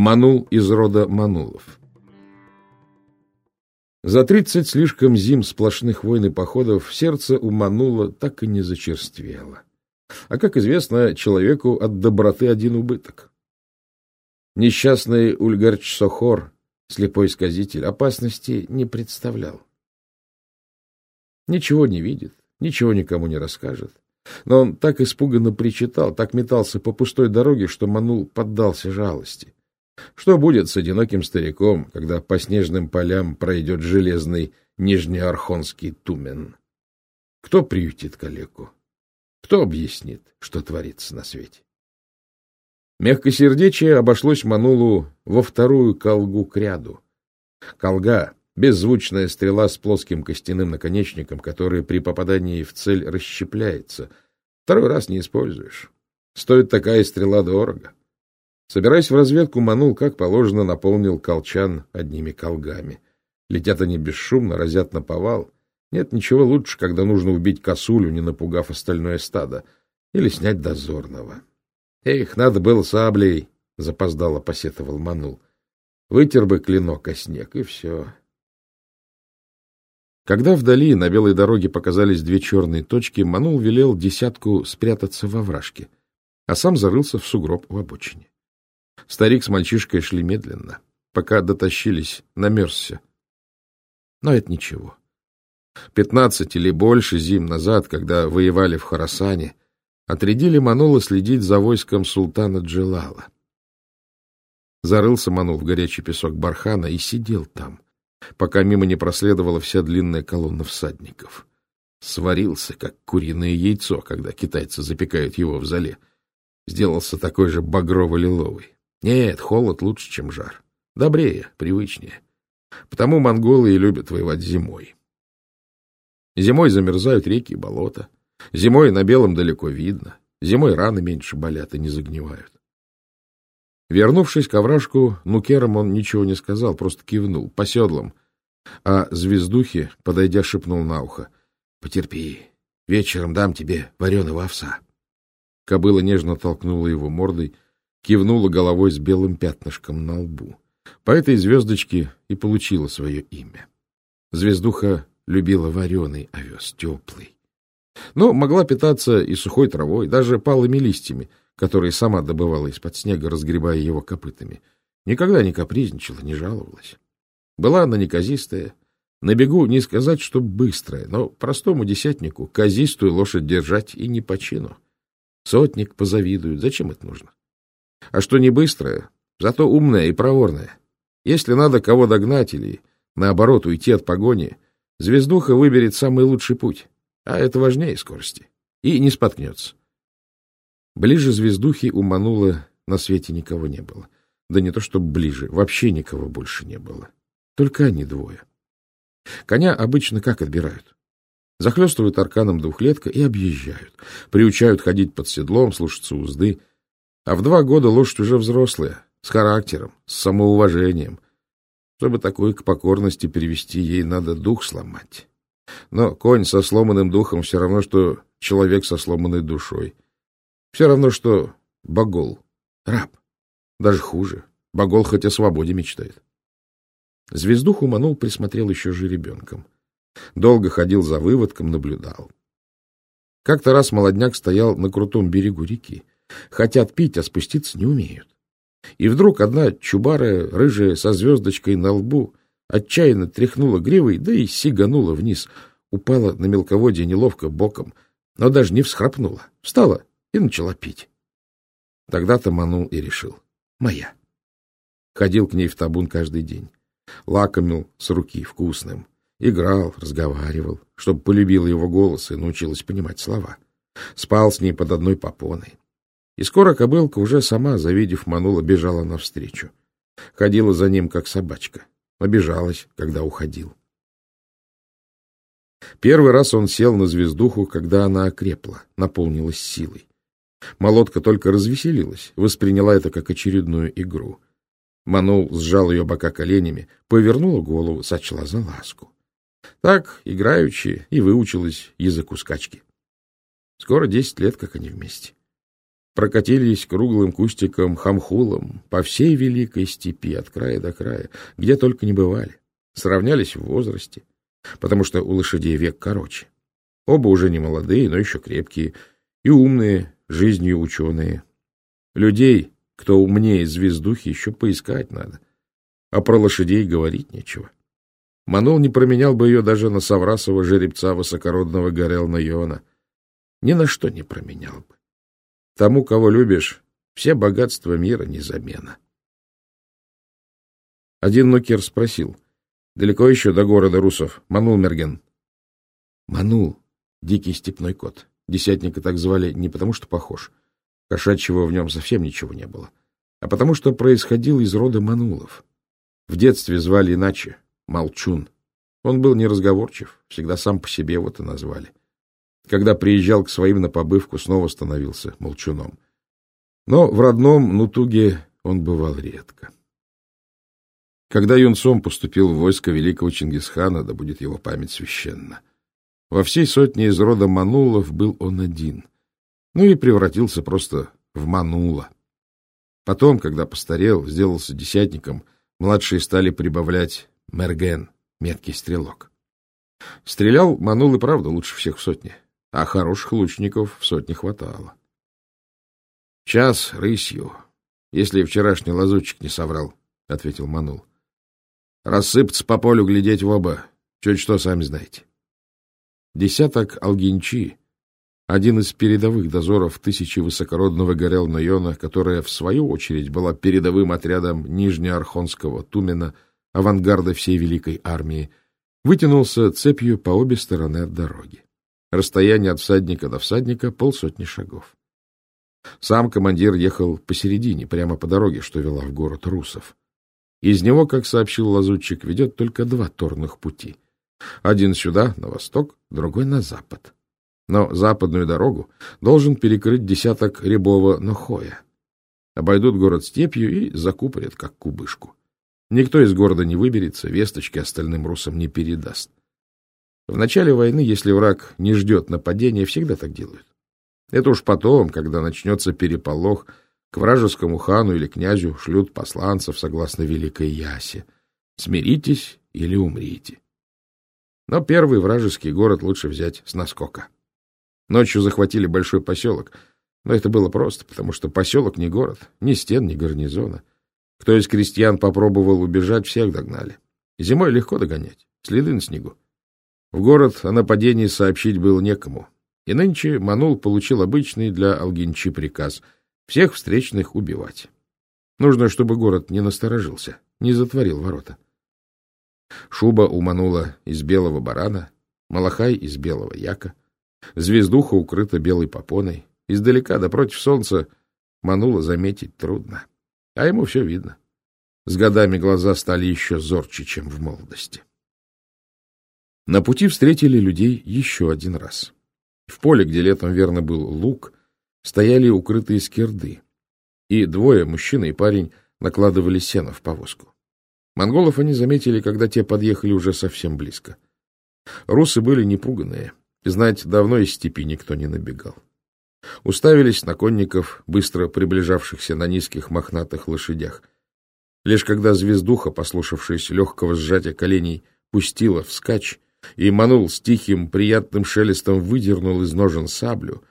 Манул из рода Манулов. За тридцать слишком зим сплошных войн и походов сердце у Манула так и не зачерствело. А, как известно, человеку от доброты один убыток. Несчастный Ульгарч Сохор, слепой сказитель, опасности не представлял. Ничего не видит, ничего никому не расскажет. Но он так испуганно причитал, так метался по пустой дороге, что Манул поддался жалости. Что будет с одиноким стариком, когда по снежным полям пройдет железный нижнеархонский тумен? Кто приютит калеку? Кто объяснит, что творится на свете? Мягкосердечие обошлось Манулу во вторую колгу к ряду. Колга — беззвучная стрела с плоским костяным наконечником, который при попадании в цель расщепляется. Второй раз не используешь. Стоит такая стрела дорого. Собираясь в разведку, Манул, как положено, наполнил колчан одними колгами. Летят они бесшумно, разят на повал. Нет ничего лучше, когда нужно убить косулю, не напугав остальное стадо, или снять дозорного. Эх, надо было саблей, — запоздало посетовал Манул. Вытер бы клинок о снег, и все. Когда вдали на белой дороге показались две черные точки, Манул велел десятку спрятаться во вражке, а сам зарылся в сугроб в обочине. Старик с мальчишкой шли медленно, пока дотащились, намерзся. Но это ничего. Пятнадцать или больше зим назад, когда воевали в Харасане, отрядили Манула следить за войском султана Джелала. Зарылся Манул в горячий песок бархана и сидел там, пока мимо не проследовала вся длинная колонна всадников. Сварился, как куриное яйцо, когда китайцы запекают его в зале. Сделался такой же багрово-лиловый. Нет, холод лучше, чем жар. Добрее, привычнее. Потому монголы и любят воевать зимой. Зимой замерзают реки и болота. Зимой на белом далеко видно. Зимой раны меньше болят и не загнивают. Вернувшись к овражку, нукерам он ничего не сказал, просто кивнул, по седлам. А звездухе, подойдя, шепнул на ухо. — Потерпи, вечером дам тебе вареного овса. Кобыла нежно толкнула его мордой, кивнула головой с белым пятнышком на лбу. По этой звездочке и получила свое имя. Звездуха любила вареный овес, теплый. Но могла питаться и сухой травой, даже палыми листьями, которые сама добывала из-под снега, разгребая его копытами. Никогда не капризничала, не жаловалась. Была она неказистая, на бегу не сказать, что быстрая, но простому десятнику казистую лошадь держать и не по чину. Сотник позавидует, зачем это нужно? А что не быстрая, зато умная и проворная. Если надо кого догнать или, наоборот, уйти от погони, звездуха выберет самый лучший путь, а это важнее скорости, и не споткнется. Ближе звездухи умануло на свете никого не было. Да не то, что ближе, вообще никого больше не было. Только они двое. Коня обычно как отбирают? Захлестывают арканом двухлетка и объезжают. Приучают ходить под седлом, слушаться узды — а в два года лошадь уже взрослая, с характером, с самоуважением. Чтобы такой к покорности привести, ей надо дух сломать. Но конь со сломанным духом все равно, что человек со сломанной душой. Все равно, что богол, раб. Даже хуже. Богол хоть о свободе мечтает. Звездуху Манул присмотрел еще жеребенком. Долго ходил за выводком, наблюдал. Как-то раз молодняк стоял на крутом берегу реки. Хотят пить, а спуститься не умеют. И вдруг одна чубарая, рыжая, со звездочкой на лбу, отчаянно тряхнула гривой, да и сиганула вниз, упала на мелководье неловко боком, но даже не всхрапнула, встала и начала пить. Тогда-то манул и решил. Моя. Ходил к ней в табун каждый день. Лакомил с руки вкусным. Играл, разговаривал, чтобы полюбила его голос и научилась понимать слова. Спал с ней под одной попоной. И скоро кобылка уже сама, завидев Манула, бежала навстречу. Ходила за ним, как собачка. Обижалась, когда уходил. Первый раз он сел на звездуху, когда она окрепла, наполнилась силой. Молодка только развеселилась, восприняла это как очередную игру. Манул сжал ее бока коленями, повернула голову, сочла за ласку. Так, играючи, и выучилась языку скачки. Скоро десять лет, как они вместе. Прокатились круглым кустиком хамхулом по всей великой степи от края до края, где только не бывали, сравнялись в возрасте, потому что у лошадей век короче. Оба уже не молодые, но еще крепкие, и умные, жизнью ученые. Людей, кто умнее звездухи, еще поискать надо. А про лошадей говорить нечего. Манул не променял бы ее даже на Саврасова жеребца высокородного Горелна Йона. Ни на что не променял бы. Тому, кого любишь, все богатства мира не замена. Один нукер спросил. Далеко еще до города русов? Манул Мерген. Манул, дикий степной кот. Десятника так звали не потому, что похож. Кошачьего в нем совсем ничего не было. А потому, что происходил из рода Манулов. В детстве звали иначе — Молчун. Он был неразговорчив, всегда сам по себе вот и назвали. Когда приезжал к своим на побывку, снова становился молчуном. Но в родном Нутуге он бывал редко. Когда юнцом поступил в войско великого Чингисхана, да будет его память священна, во всей сотне из рода Манулов был он один. Ну и превратился просто в Манула. Потом, когда постарел, сделался десятником, младшие стали прибавлять Мерген, меткий стрелок. Стрелял Манул и правда лучше всех в сотне, а хороших лучников в сотне хватало. Час рысью, если вчерашний лазутчик не соврал, — ответил Манул. Рассыпаться по полю, глядеть в оба. Чуть что, сами знаете. Десяток Алгинчи, один из передовых дозоров тысячи высокородного горел Найона, которая, в свою очередь, была передовым отрядом Нижнеархонского Тумена, авангарда всей великой армии, вытянулся цепью по обе стороны от дороги. Расстояние от всадника до всадника — полсотни шагов. Сам командир ехал посередине, прямо по дороге, что вела в город русов. Из него, как сообщил лазутчик, ведет только два торных пути. Один сюда, на восток, другой на запад. Но западную дорогу должен перекрыть десяток рябого Нохоя. Обойдут город степью и закупорят, как кубышку. Никто из города не выберется, весточки остальным русам не передаст. В начале войны, если враг не ждет нападения, всегда так делают. Это уж потом, когда начнется переполох, к вражескому хану или князю шлют посланцев согласно Великой Ясе. Смиритесь или умрите. Но первый вражеский город лучше взять с наскока. Ночью захватили большой поселок, но это было просто, потому что поселок не город, ни стен, ни гарнизона. Кто из крестьян попробовал убежать, всех догнали. Зимой легко догонять, следы на снегу. В город о нападении сообщить было некому. И нынче Манул получил обычный для Алгинчи приказ — всех встречных убивать. Нужно, чтобы город не насторожился, не затворил ворота. Шуба уманула из белого барана, малахай из белого яка, звездуха укрыта белой попоной. Издалека, да против солнца, манула заметить трудно. А ему все видно. С годами глаза стали еще зорче, чем в молодости. На пути встретили людей еще один раз. В поле, где летом верно был лук, стояли укрытые скирды, и двое, мужчина и парень, накладывали сено в повозку. Монголов они заметили, когда те подъехали уже совсем близко. Русы были непуганные, знать, давно из степи никто не набегал. Уставились на конников, быстро приближавшихся на низких мохнатых лошадях. Лишь когда звездуха, послушавшись легкого сжатия коленей, пустила вскачь, и манул с тихим, приятным шелестом выдернул из ножен саблю,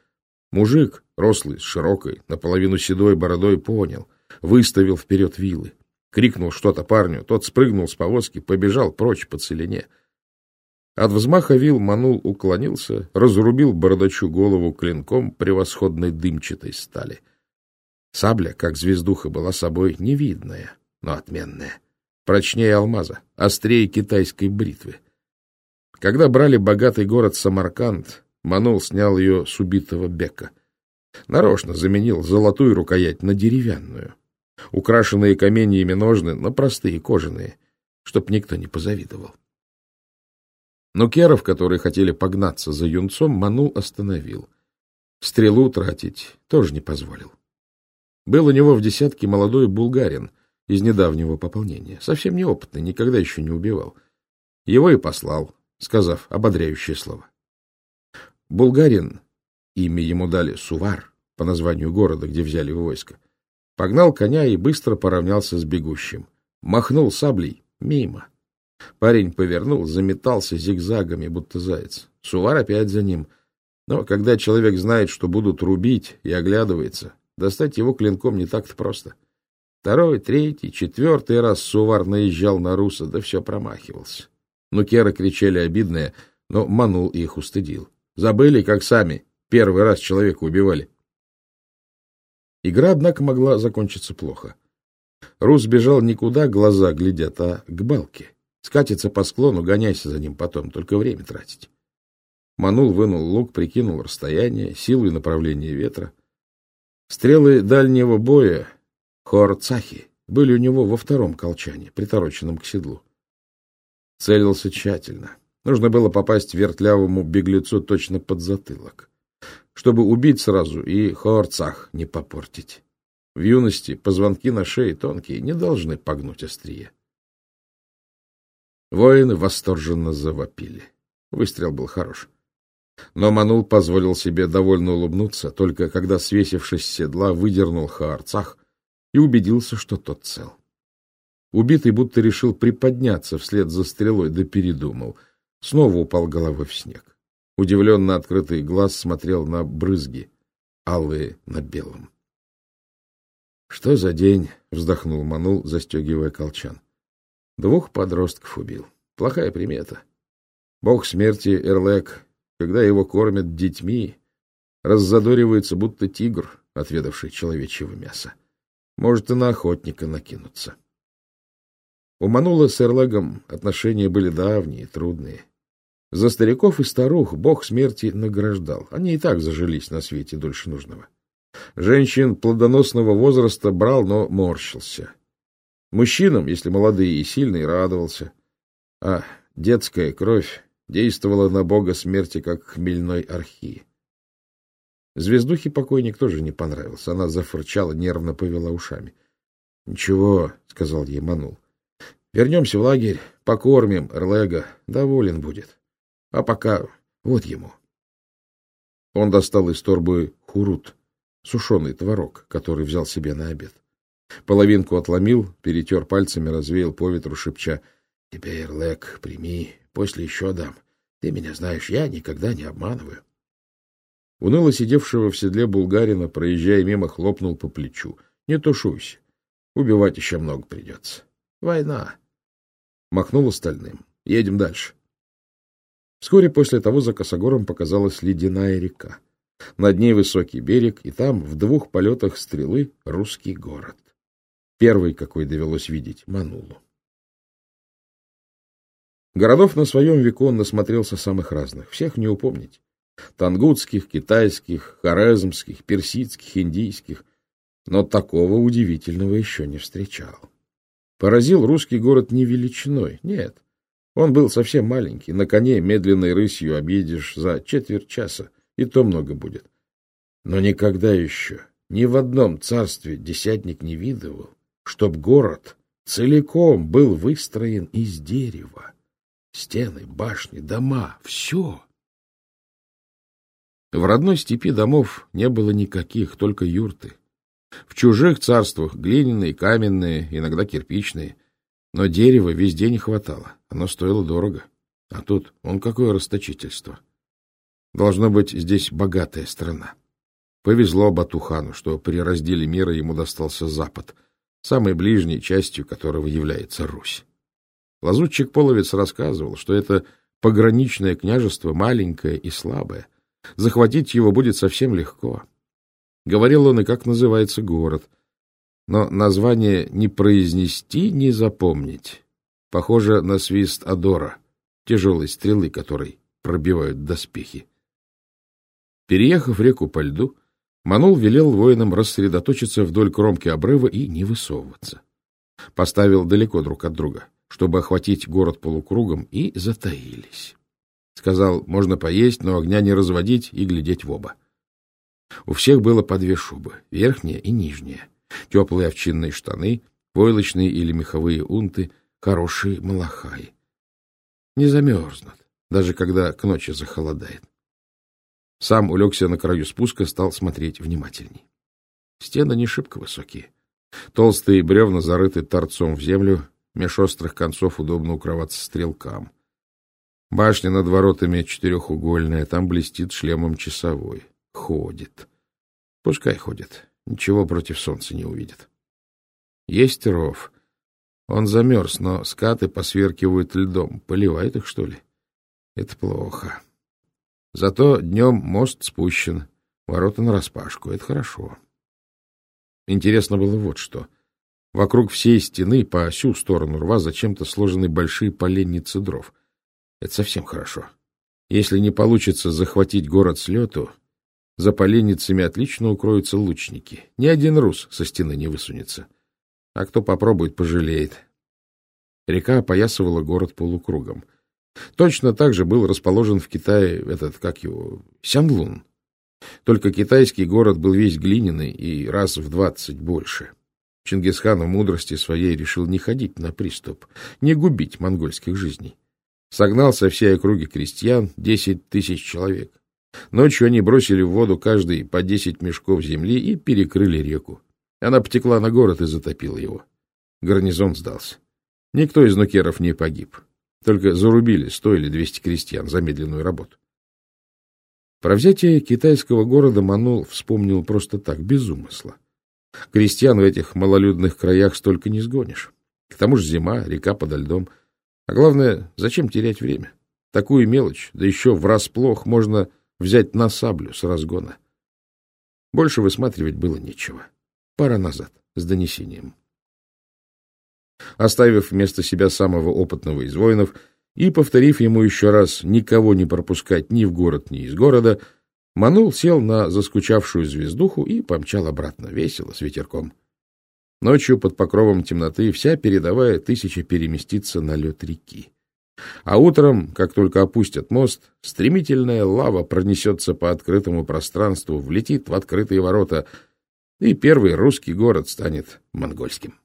Мужик, рослый, с широкой, наполовину седой бородой, понял, выставил вперед вилы. Крикнул что-то парню, тот спрыгнул с повозки, побежал прочь по целине. От взмаха вил манул уклонился, разрубил бородачу голову клинком превосходной дымчатой стали. Сабля, как звездуха, была собой невидная, но отменная. Прочнее алмаза, острее китайской бритвы. Когда брали богатый город Самарканд, Манул снял ее с убитого бека. Нарочно заменил золотую рукоять на деревянную. Украшенные каменьями ножны на простые кожаные, чтоб никто не позавидовал. Но керов, которые хотели погнаться за юнцом, Манул остановил. Стрелу тратить тоже не позволил. Был у него в десятке молодой булгарин из недавнего пополнения, совсем неопытный, никогда еще не убивал. Его и послал, сказав ободряющее слово. Булгарин, имя ему дали Сувар, по названию города, где взяли войско. Погнал коня и быстро поравнялся с бегущим. Махнул саблей. Мимо. Парень повернул, заметался зигзагами, будто заяц. Сувар опять за ним. Но когда человек знает, что будут рубить, и оглядывается, достать его клинком не так-то просто. Второй, третий, четвертый раз Сувар наезжал на Руса, да все промахивался. Нукеры кричали обидное, но манул их устыдил. Забыли, как сами первый раз человека убивали. Игра, однако, могла закончиться плохо. Рус бежал никуда, глаза глядят, а к балке. Скатится по склону, гоняйся за ним потом, только время тратить. Манул вынул лук, прикинул расстояние, силу и направление ветра. Стрелы дальнего боя, хорцахи, были у него во втором колчане, притороченном к седлу. Целился тщательно. Нужно было попасть вертлявому беглецу точно под затылок чтобы убить сразу и хорцах не попортить. В юности позвонки на шее тонкие, не должны погнуть острие. Воины восторженно завопили. Выстрел был хорош. Но Манул позволил себе довольно улыбнуться, только когда, свесившись с седла, выдернул Хаарцах и убедился, что тот цел. Убитый будто решил приподняться вслед за стрелой, да передумал. Снова упал головой в снег. Удивленно открытый глаз смотрел на брызги, алые на белом. — Что за день? — вздохнул Манул, застегивая колчан. — Двух подростков убил. Плохая примета. Бог смерти Эрлек, когда его кормят детьми, раззадоривается, будто тигр, отведавший человечьего мяса. Может и на охотника накинуться. У Манула с Эрлегом отношения были давние, трудные. За стариков и старух бог смерти награждал. Они и так зажились на свете дольше нужного. Женщин плодоносного возраста брал, но морщился. Мужчинам, если молодые и сильные, радовался. А детская кровь действовала на бога смерти, как хмельной архи. Звездухе покойник тоже не понравился. Она зафырчала, нервно повела ушами. — Ничего, — сказал ей Манул. — Вернемся в лагерь, покормим Эрлега, доволен будет. А пока вот ему. Он достал из торбы хурут, сушеный творог, который взял себе на обед. Половинку отломил, перетер пальцами, развеял по ветру, шепча. — Тебя, Эрлек, прими, после еще дам. Ты меня знаешь, я никогда не обманываю. Уныло сидевшего в седле булгарина, проезжая мимо, хлопнул по плечу. — Не тушуйся. Убивать еще много придется. Война. Махнул остальным. Едем дальше. Вскоре после того за косогором показалась ледяная река. Над ней высокий берег, и там, в двух полетах стрелы, русский город. Первый, какой довелось видеть, Манулу. Городов на своем веку он насмотрелся самых разных, всех не упомнить. Тангутских, китайских, хорезмских, персидских, индийских. Но такого удивительного еще не встречал. Поразил русский город не величиной, нет, он был совсем маленький, на коне медленной рысью объедешь за четверть часа, и то много будет. Но никогда еще ни в одном царстве десятник не видывал, чтоб город целиком был выстроен из дерева. Стены, башни, дома — все. В родной степи домов не было никаких, только юрты. В чужих царствах глиняные, каменные, иногда кирпичные — но дерева везде не хватало, оно стоило дорого. А тут он какое расточительство. Должно быть, здесь богатая страна. Повезло Батухану, что при разделе мира ему достался Запад, самой ближней частью которого является Русь. Лазутчик-половец рассказывал, что это пограничное княжество маленькое и слабое. Захватить его будет совсем легко. Говорил он и как называется город — но название не произнести, не запомнить. Похоже на свист Адора, тяжелой стрелы, которой пробивают доспехи. Переехав реку по льду, Манул велел воинам рассредоточиться вдоль кромки обрыва и не высовываться. Поставил далеко друг от друга, чтобы охватить город полукругом, и затаились. Сказал, можно поесть, но огня не разводить и глядеть в оба. У всех было по две шубы, верхняя и нижняя теплые овчинные штаны, войлочные или меховые унты, хорошие малахаи. Не замерзнут, даже когда к ночи захолодает. Сам улегся на краю спуска, стал смотреть внимательней. Стены не шибко высокие. Толстые бревна зарыты торцом в землю, меж острых концов удобно укрываться стрелкам. Башня над воротами четырехугольная, там блестит шлемом часовой. Ходит. Пускай ходит, ничего против солнца не увидит. Есть ров. Он замерз, но скаты посверкивают льдом. Поливает их, что ли? Это плохо. Зато днем мост спущен, ворота нараспашку. Это хорошо. Интересно было вот что. Вокруг всей стены по всю сторону рва зачем-то сложены большие поленницы дров. Это совсем хорошо. Если не получится захватить город с лету, за поленницами отлично укроются лучники. Ни один рус со стены не высунется. А кто попробует, пожалеет. Река опоясывала город полукругом. Точно так же был расположен в Китае этот, как его, Сянлун. Только китайский город был весь глиняный и раз в двадцать больше. Чингисхан в мудрости своей решил не ходить на приступ, не губить монгольских жизней. Согнал со всей округи крестьян десять тысяч человек. Ночью они бросили в воду каждый по десять мешков земли и перекрыли реку. Она потекла на город и затопила его. Гарнизон сдался. Никто из нукеров не погиб. Только зарубили сто или двести крестьян за медленную работу. Про взятие китайского города Манул вспомнил просто так, без умысла. Крестьян в этих малолюдных краях столько не сгонишь. К тому же зима, река подо льдом. А главное, зачем терять время? Такую мелочь, да еще врасплох, можно взять на саблю с разгона. Больше высматривать было нечего. Пора назад, с донесением. Оставив вместо себя самого опытного из воинов, и, повторив ему еще раз никого не пропускать ни в город, ни из города, Манул сел на заскучавшую звездуху и помчал обратно, весело, с ветерком. Ночью под покровом темноты вся передовая тысяча переместится на лед реки. А утром, как только опустят мост, стремительная лава пронесется по открытому пространству, влетит в открытые ворота, и первый русский город станет монгольским.